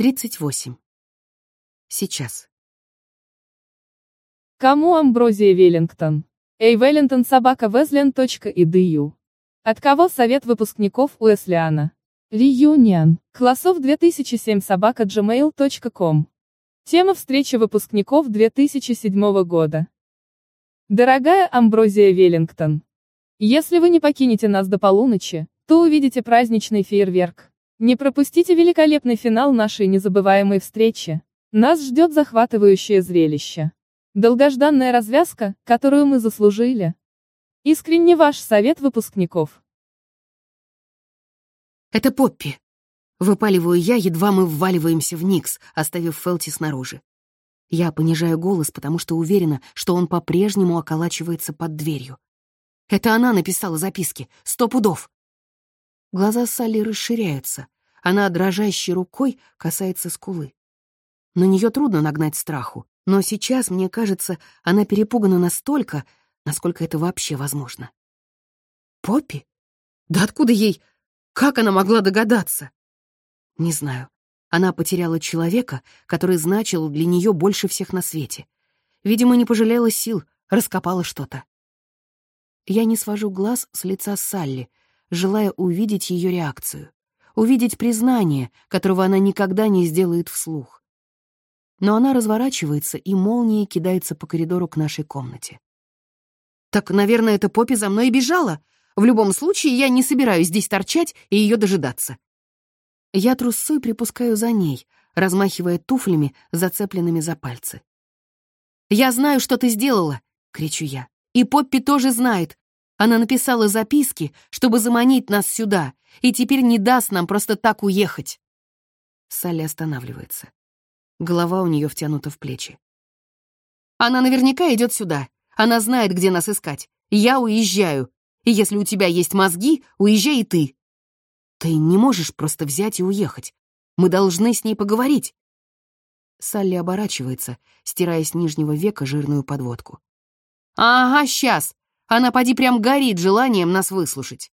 38. Сейчас. Кому Амброзия Веллингтон? Эй, Веллингтон собака Везлен.edu. От кого совет выпускников Уэслиана? Реюнион. Классов 2007 собака gmail.com. Тема встречи выпускников 2007 года. Дорогая Амброзия Веллингтон. Если вы не покинете нас до полуночи, то увидите праздничный фейерверк. Не пропустите великолепный финал нашей незабываемой встречи. Нас ждет захватывающее зрелище. Долгожданная развязка, которую мы заслужили. Искренне ваш совет выпускников. Это Поппи. Выпаливаю я, едва мы вваливаемся в Никс, оставив Фелти снаружи. Я понижаю голос, потому что уверена, что он по-прежнему околачивается под дверью. Это она написала записки. Сто пудов. Глаза Салли расширяются. Она дрожащей рукой касается скулы. На нее трудно нагнать страху, но сейчас, мне кажется, она перепугана настолько, насколько это вообще возможно. Поппи? Да откуда ей... Как она могла догадаться? Не знаю. Она потеряла человека, который значил для нее больше всех на свете. Видимо, не пожалела сил, раскопала что-то. Я не свожу глаз с лица Салли, желая увидеть ее реакцию, увидеть признание, которого она никогда не сделает вслух. Но она разворачивается и молнией кидается по коридору к нашей комнате. «Так, наверное, эта Поппи за мной и бежала. В любом случае, я не собираюсь здесь торчать и ее дожидаться». Я трусцой припускаю за ней, размахивая туфлями, зацепленными за пальцы. «Я знаю, что ты сделала!» — кричу я. «И Поппи тоже знает. Она написала записки, чтобы заманить нас сюда, и теперь не даст нам просто так уехать. Салли останавливается. Голова у нее втянута в плечи. Она наверняка идет сюда. Она знает, где нас искать. Я уезжаю. И если у тебя есть мозги, уезжай и ты. Ты не можешь просто взять и уехать. Мы должны с ней поговорить. Салли оборачивается, стирая с нижнего века жирную подводку. «Ага, сейчас. Она поди прям горит желанием нас выслушать.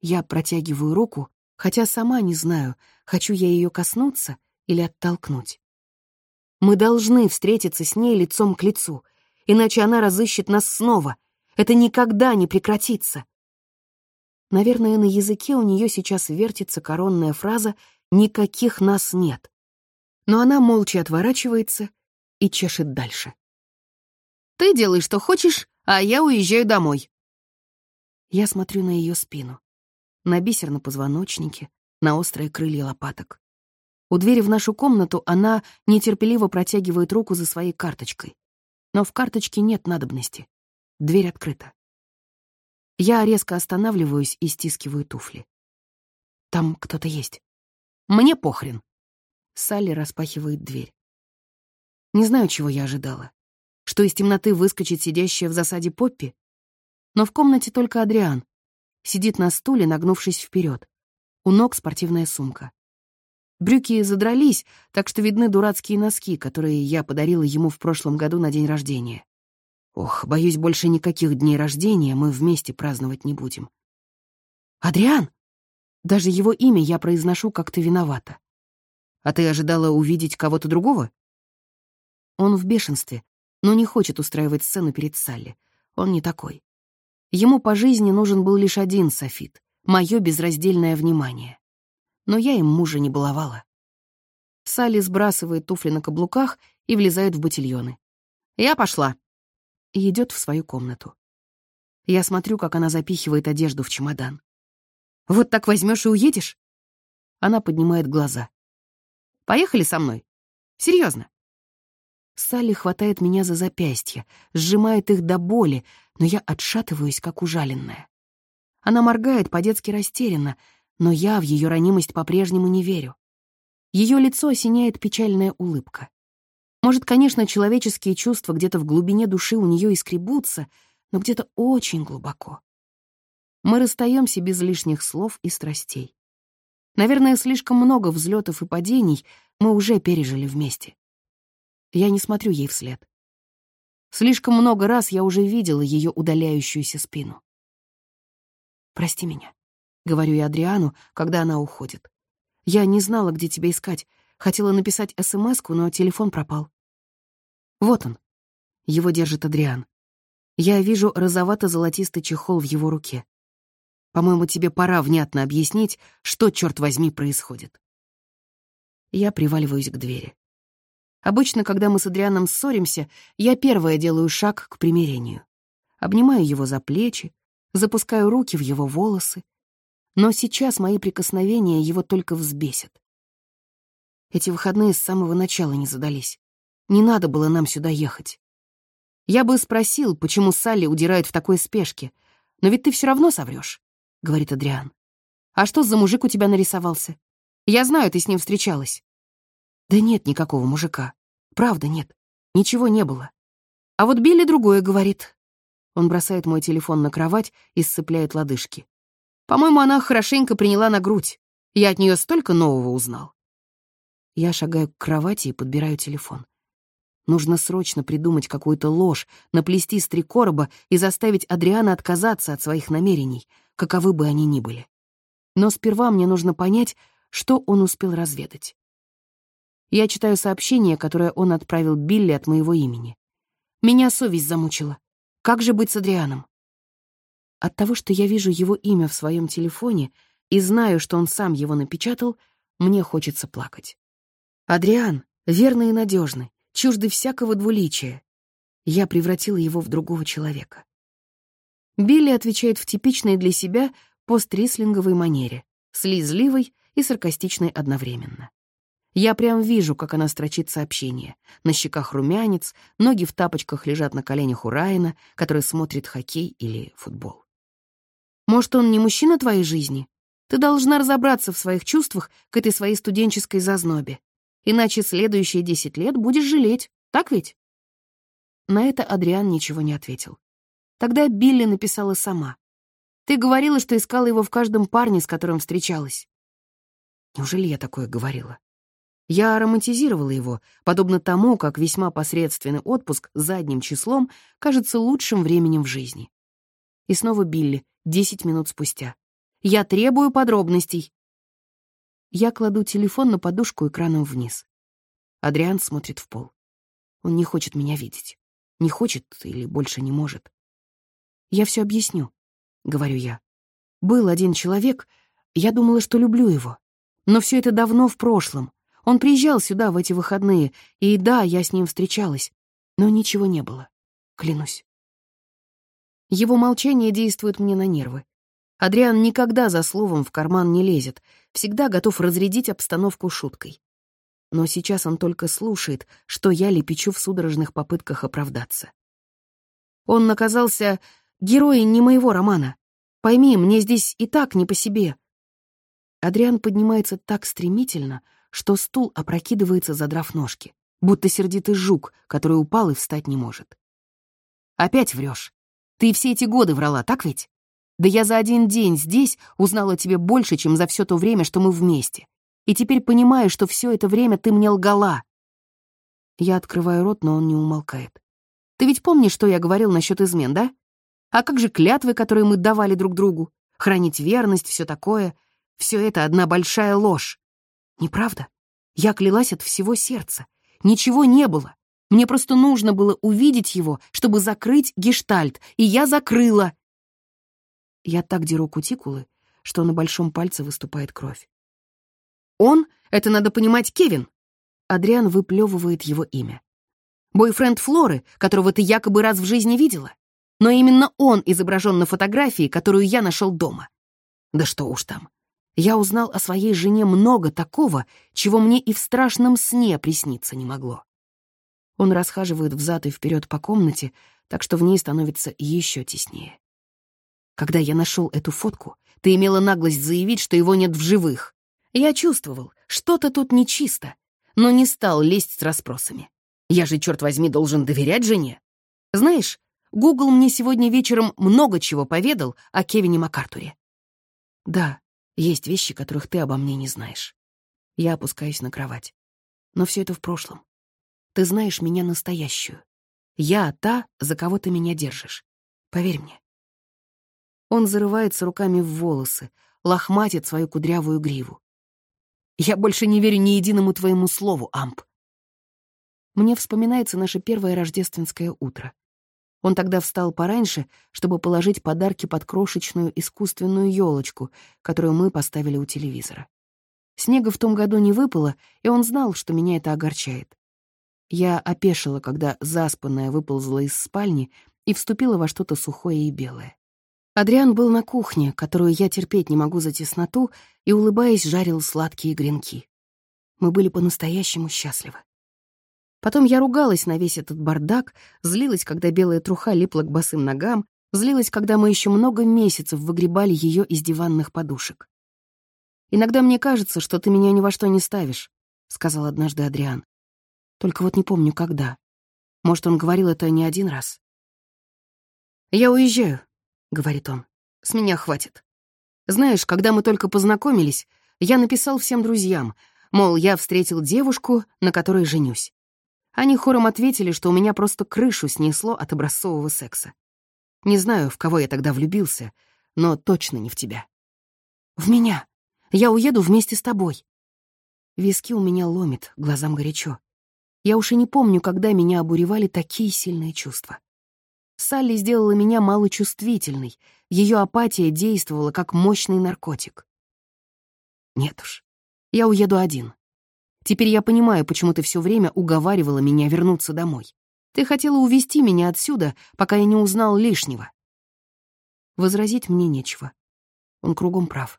Я протягиваю руку, хотя сама не знаю, хочу я ее коснуться или оттолкнуть. Мы должны встретиться с ней лицом к лицу, иначе она разыщет нас снова. Это никогда не прекратится. Наверное, на языке у нее сейчас вертится коронная фраза «никаких нас нет». Но она молча отворачивается и чешет дальше. «Ты делай, что хочешь, а я уезжаю домой». Я смотрю на ее спину, на бисер на позвоночнике, на острые крылья лопаток. У двери в нашу комнату она нетерпеливо протягивает руку за своей карточкой. Но в карточке нет надобности. Дверь открыта. Я резко останавливаюсь и стискиваю туфли. Там кто-то есть. Мне похрен. Салли распахивает дверь. Не знаю, чего я ожидала что из темноты выскочит сидящая в засаде Поппи. Но в комнате только Адриан. Сидит на стуле, нагнувшись вперед. У ног спортивная сумка. Брюки задрались, так что видны дурацкие носки, которые я подарила ему в прошлом году на день рождения. Ох, боюсь, больше никаких дней рождения мы вместе праздновать не будем. «Адриан!» Даже его имя я произношу как-то виновата. «А ты ожидала увидеть кого-то другого?» Он в бешенстве, но не хочет устраивать сцену перед Салли. Он не такой. Ему по жизни нужен был лишь один софит — мое безраздельное внимание. Но я им мужа не баловала. Салли сбрасывает туфли на каблуках и влезает в ботильоны. «Я пошла!» И идет в свою комнату. Я смотрю, как она запихивает одежду в чемодан. «Вот так возьмешь и уедешь?» Она поднимает глаза. «Поехали со мной. Серьезно. Салли хватает меня за запястья, сжимает их до боли, но я отшатываюсь, как ужаленная. Она моргает по-детски растерянно, но я в ее ранимость по-прежнему не верю. Ее лицо осеняет печальная улыбка. Может, конечно, человеческие чувства где-то в глубине души у нее искребутся, но где-то очень глубоко. Мы расстаемся без лишних слов и страстей. Наверное, слишком много взлетов и падений мы уже пережили вместе. Я не смотрю ей вслед. Слишком много раз я уже видела ее удаляющуюся спину. «Прости меня», — говорю я Адриану, когда она уходит. «Я не знала, где тебя искать. Хотела написать смс но телефон пропал. Вот он. Его держит Адриан. Я вижу розовато-золотистый чехол в его руке. По-моему, тебе пора внятно объяснить, что, черт возьми, происходит. Я приваливаюсь к двери. Обычно, когда мы с Адрианом ссоримся, я первая делаю шаг к примирению. Обнимаю его за плечи, запускаю руки в его волосы. Но сейчас мои прикосновения его только взбесят. Эти выходные с самого начала не задались. Не надо было нам сюда ехать. Я бы спросил, почему Салли удирает в такой спешке, но ведь ты все равно соврешь, говорит Адриан. А что за мужик у тебя нарисовался? Я знаю, ты с ним встречалась. Да нет никакого мужика. Правда, нет. Ничего не было. А вот Билли другое говорит. Он бросает мой телефон на кровать и сцепляет лодыжки. По-моему, она хорошенько приняла на грудь. Я от нее столько нового узнал. Я шагаю к кровати и подбираю телефон. Нужно срочно придумать какую-то ложь, наплести с три короба и заставить Адриана отказаться от своих намерений, каковы бы они ни были. Но сперва мне нужно понять, что он успел разведать. Я читаю сообщение, которое он отправил Билли от моего имени. Меня совесть замучила. Как же быть с Адрианом? От того, что я вижу его имя в своем телефоне и знаю, что он сам его напечатал, мне хочется плакать. Адриан, верный и надежный, чуждый всякого двуличия. Я превратила его в другого человека. Билли отвечает в типичной для себя пострислинговой манере, слезливой и саркастичной одновременно. Я прям вижу, как она строчит сообщение. На щеках румянец, ноги в тапочках лежат на коленях у Райана, который смотрит хоккей или футбол. Может, он не мужчина твоей жизни? Ты должна разобраться в своих чувствах к этой своей студенческой зазнобе. Иначе следующие десять лет будешь жалеть, так ведь?» На это Адриан ничего не ответил. Тогда Билли написала сама. «Ты говорила, что искала его в каждом парне, с которым встречалась». Неужели я такое говорила? Я романтизировала его, подобно тому, как весьма посредственный отпуск задним числом кажется лучшим временем в жизни. И снова Билли, десять минут спустя. «Я требую подробностей. Я кладу телефон на подушку экраном вниз. Адриан смотрит в пол. Он не хочет меня видеть. Не хочет или больше не может. «Я все объясню», — говорю я. «Был один человек, я думала, что люблю его. Но все это давно в прошлом. Он приезжал сюда в эти выходные, и да, я с ним встречалась, но ничего не было. Клянусь». Его молчание действует мне на нервы. Адриан никогда за словом в карман не лезет, всегда готов разрядить обстановку шуткой. Но сейчас он только слушает, что я лепечу в судорожных попытках оправдаться. Он наказался героем не моего романа. Пойми, мне здесь и так не по себе. Адриан поднимается так стремительно, что стул опрокидывается, задрав ножки, будто сердитый жук, который упал и встать не может. Опять врешь. Ты все эти годы врала, так ведь? Да я за один день здесь узнала тебе больше, чем за все то время, что мы вместе. И теперь понимаю, что все это время ты мне лгала. Я открываю рот, но он не умолкает. Ты ведь помнишь, что я говорил насчет измен, да? А как же клятвы, которые мы давали друг другу? Хранить верность, все такое. Все это одна большая ложь. Неправда? Я клялась от всего сердца. Ничего не было. Мне просто нужно было увидеть его, чтобы закрыть гештальт, и я закрыла. Я так деру кутикулы, что на большом пальце выступает кровь. «Он? Это надо понимать Кевин!» Адриан выплевывает его имя. «Бойфренд Флоры, которого ты якобы раз в жизни видела. Но именно он изображен на фотографии, которую я нашел дома. Да что уж там. Я узнал о своей жене много такого, чего мне и в страшном сне присниться не могло. Он расхаживает взад и вперед по комнате, так что в ней становится еще теснее. Когда я нашел эту фотку, ты имела наглость заявить, что его нет в живых. Я чувствовал, что-то тут нечисто, но не стал лезть с расспросами. Я же, черт возьми, должен доверять жене. Знаешь, Гугл мне сегодня вечером много чего поведал о Кевине МакАртуре. Да, есть вещи, которых ты обо мне не знаешь. Я опускаюсь на кровать. Но все это в прошлом. Ты знаешь меня настоящую. Я та, за кого ты меня держишь. Поверь мне. Он зарывается руками в волосы, лохматит свою кудрявую гриву. Я больше не верю ни единому твоему слову, Амп. Мне вспоминается наше первое рождественское утро. Он тогда встал пораньше, чтобы положить подарки под крошечную искусственную елочку, которую мы поставили у телевизора. Снега в том году не выпало, и он знал, что меня это огорчает. Я опешила, когда заспанная выползла из спальни и вступила во что-то сухое и белое. Адриан был на кухне, которую я терпеть не могу за тесноту, и, улыбаясь, жарил сладкие гренки. Мы были по-настоящему счастливы. Потом я ругалась на весь этот бардак, злилась, когда белая труха липла к босым ногам, злилась, когда мы еще много месяцев выгребали ее из диванных подушек. «Иногда мне кажется, что ты меня ни во что не ставишь», — сказал однажды Адриан. Только вот не помню, когда. Может, он говорил это не один раз. «Я уезжаю», — говорит он. «С меня хватит. Знаешь, когда мы только познакомились, я написал всем друзьям, мол, я встретил девушку, на которой женюсь. Они хором ответили, что у меня просто крышу снесло от образцового секса. Не знаю, в кого я тогда влюбился, но точно не в тебя. В меня. Я уеду вместе с тобой. Виски у меня ломит, глазам горячо. Я уж и не помню, когда меня обуревали такие сильные чувства. Салли сделала меня малочувствительной, ее апатия действовала как мощный наркотик. Нет уж, я уеду один. Теперь я понимаю, почему ты все время уговаривала меня вернуться домой. Ты хотела увести меня отсюда, пока я не узнал лишнего. Возразить мне нечего. Он кругом прав.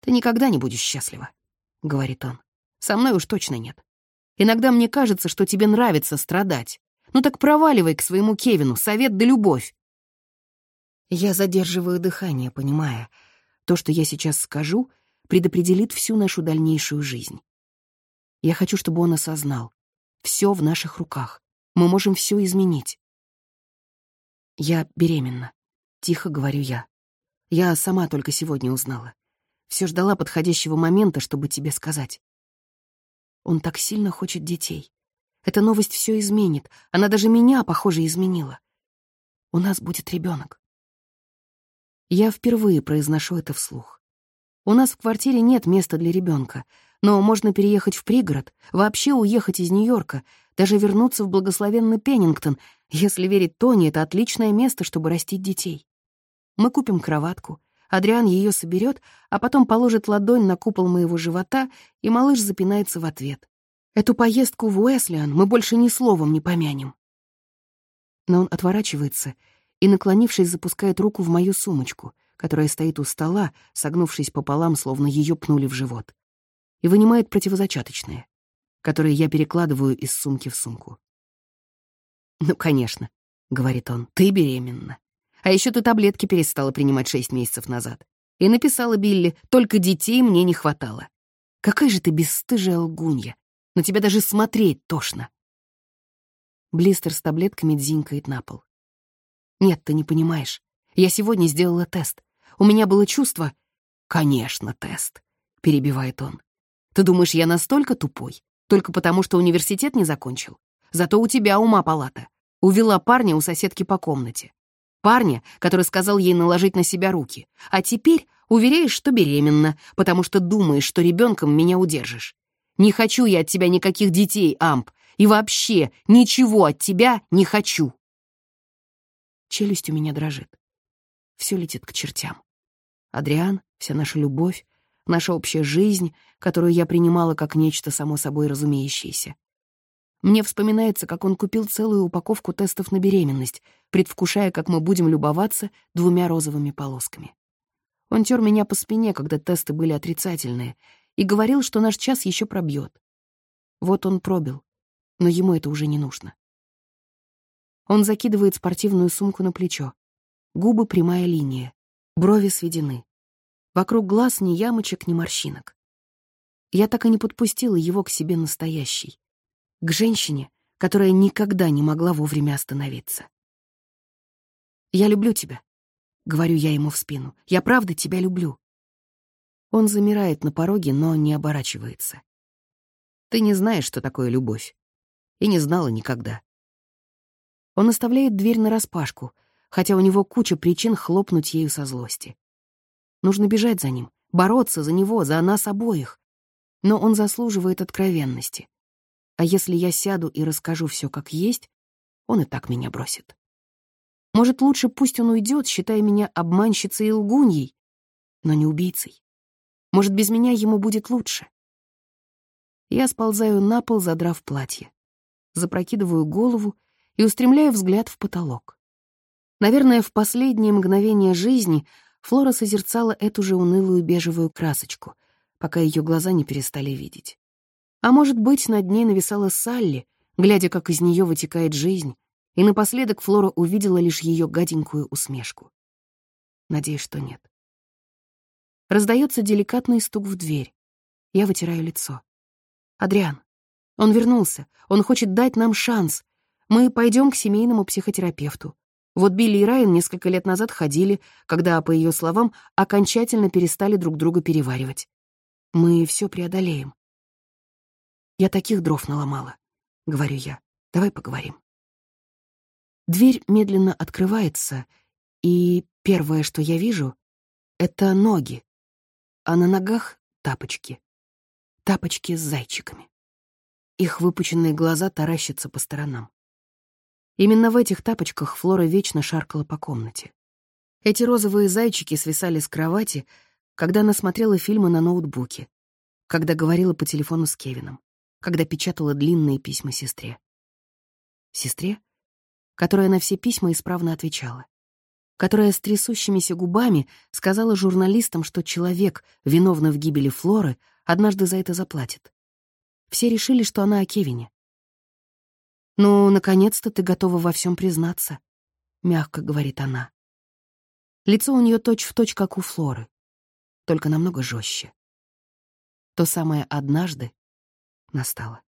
«Ты никогда не будешь счастлива», — говорит он. «Со мной уж точно нет. Иногда мне кажется, что тебе нравится страдать. Ну так проваливай к своему Кевину, совет да любовь. Я задерживаю дыхание, понимая, то, что я сейчас скажу, предопределит всю нашу дальнейшую жизнь. Я хочу, чтобы он осознал. Все в наших руках. Мы можем все изменить. Я беременна. Тихо говорю я. Я сама только сегодня узнала. Все ждала подходящего момента, чтобы тебе сказать. Он так сильно хочет детей. Эта новость все изменит. Она даже меня, похоже, изменила. У нас будет ребенок. Я впервые произношу это вслух. У нас в квартире нет места для ребенка, но можно переехать в пригород, вообще уехать из Нью-Йорка, даже вернуться в благословенный Пеннингтон. Если верить Тони, это отличное место, чтобы растить детей. Мы купим кроватку, Адриан ее соберет, а потом положит ладонь на купол моего живота, и малыш запинается в ответ. Эту поездку в Уэслиан мы больше ни словом не помянем. Но он отворачивается и, наклонившись, запускает руку в мою сумочку, которая стоит у стола, согнувшись пополам, словно ее пнули в живот, и вынимает противозачаточные, которые я перекладываю из сумки в сумку. «Ну, конечно», — говорит он, — «ты беременна. А еще ты таблетки перестала принимать шесть месяцев назад. И написала Билли, только детей мне не хватало. Какая же ты бесстыжая лгунья. На тебя даже смотреть тошно. Блистер с таблетками дзинкает на пол. Нет, ты не понимаешь. Я сегодня сделала тест. У меня было чувство... Конечно, тест, перебивает он. Ты думаешь, я настолько тупой? Только потому, что университет не закончил? Зато у тебя ума палата. Увела парня у соседки по комнате. Парня, который сказал ей наложить на себя руки. А теперь уверяешь, что беременна, потому что думаешь, что ребенком меня удержишь. Не хочу я от тебя никаких детей, Амп, и вообще ничего от тебя не хочу. Челюсть у меня дрожит. Все летит к чертям. Адриан, вся наша любовь, наша общая жизнь, которую я принимала как нечто само собой разумеющееся. Мне вспоминается, как он купил целую упаковку тестов на беременность, предвкушая, как мы будем любоваться двумя розовыми полосками. Он тер меня по спине, когда тесты были отрицательные, и говорил, что наш час еще пробьет. Вот он пробил, но ему это уже не нужно. Он закидывает спортивную сумку на плечо. Губы прямая линия, брови сведены. Вокруг глаз ни ямочек, ни морщинок. Я так и не подпустила его к себе настоящий к женщине, которая никогда не могла вовремя остановиться. «Я люблю тебя», — говорю я ему в спину. «Я правда тебя люблю». Он замирает на пороге, но не оборачивается. «Ты не знаешь, что такое любовь. И не знала никогда». Он оставляет дверь нараспашку, хотя у него куча причин хлопнуть ею со злости. Нужно бежать за ним, бороться за него, за нас обоих. но он заслуживает откровенности. А если я сяду и расскажу все как есть, он и так меня бросит. Может, лучше пусть он уйдет, считая меня обманщицей и лгуньей, но не убийцей. Может, без меня ему будет лучше. Я сползаю на пол, задрав платье. Запрокидываю голову и устремляю взгляд в потолок. Наверное, в последние мгновения жизни Флора созерцала эту же унылую бежевую красочку, пока ее глаза не перестали видеть. А может быть, над ней нависала Салли, глядя, как из нее вытекает жизнь, и напоследок Флора увидела лишь ее гаденькую усмешку. Надеюсь, что нет. Раздается деликатный стук в дверь. Я вытираю лицо. «Адриан, он вернулся. Он хочет дать нам шанс. Мы пойдем к семейному психотерапевту. Вот Билли и Райан несколько лет назад ходили, когда, по ее словам, окончательно перестали друг друга переваривать. Мы все преодолеем. Я таких дров наломала, — говорю я. Давай поговорим. Дверь медленно открывается, и первое, что я вижу, — это ноги, а на ногах — тапочки. Тапочки с зайчиками. Их выпученные глаза таращатся по сторонам. Именно в этих тапочках Флора вечно шаркала по комнате. Эти розовые зайчики свисали с кровати, когда она смотрела фильмы на ноутбуке, когда говорила по телефону с Кевином когда печатала длинные письма сестре. Сестре, которая на все письма исправно отвечала, которая с трясущимися губами сказала журналистам, что человек, виновный в гибели Флоры, однажды за это заплатит. Все решили, что она о Кевине. «Ну, наконец-то ты готова во всем признаться», — мягко говорит она. Лицо у нее точь-в-точь, как у Флоры, только намного жестче. То самое «однажды», настало.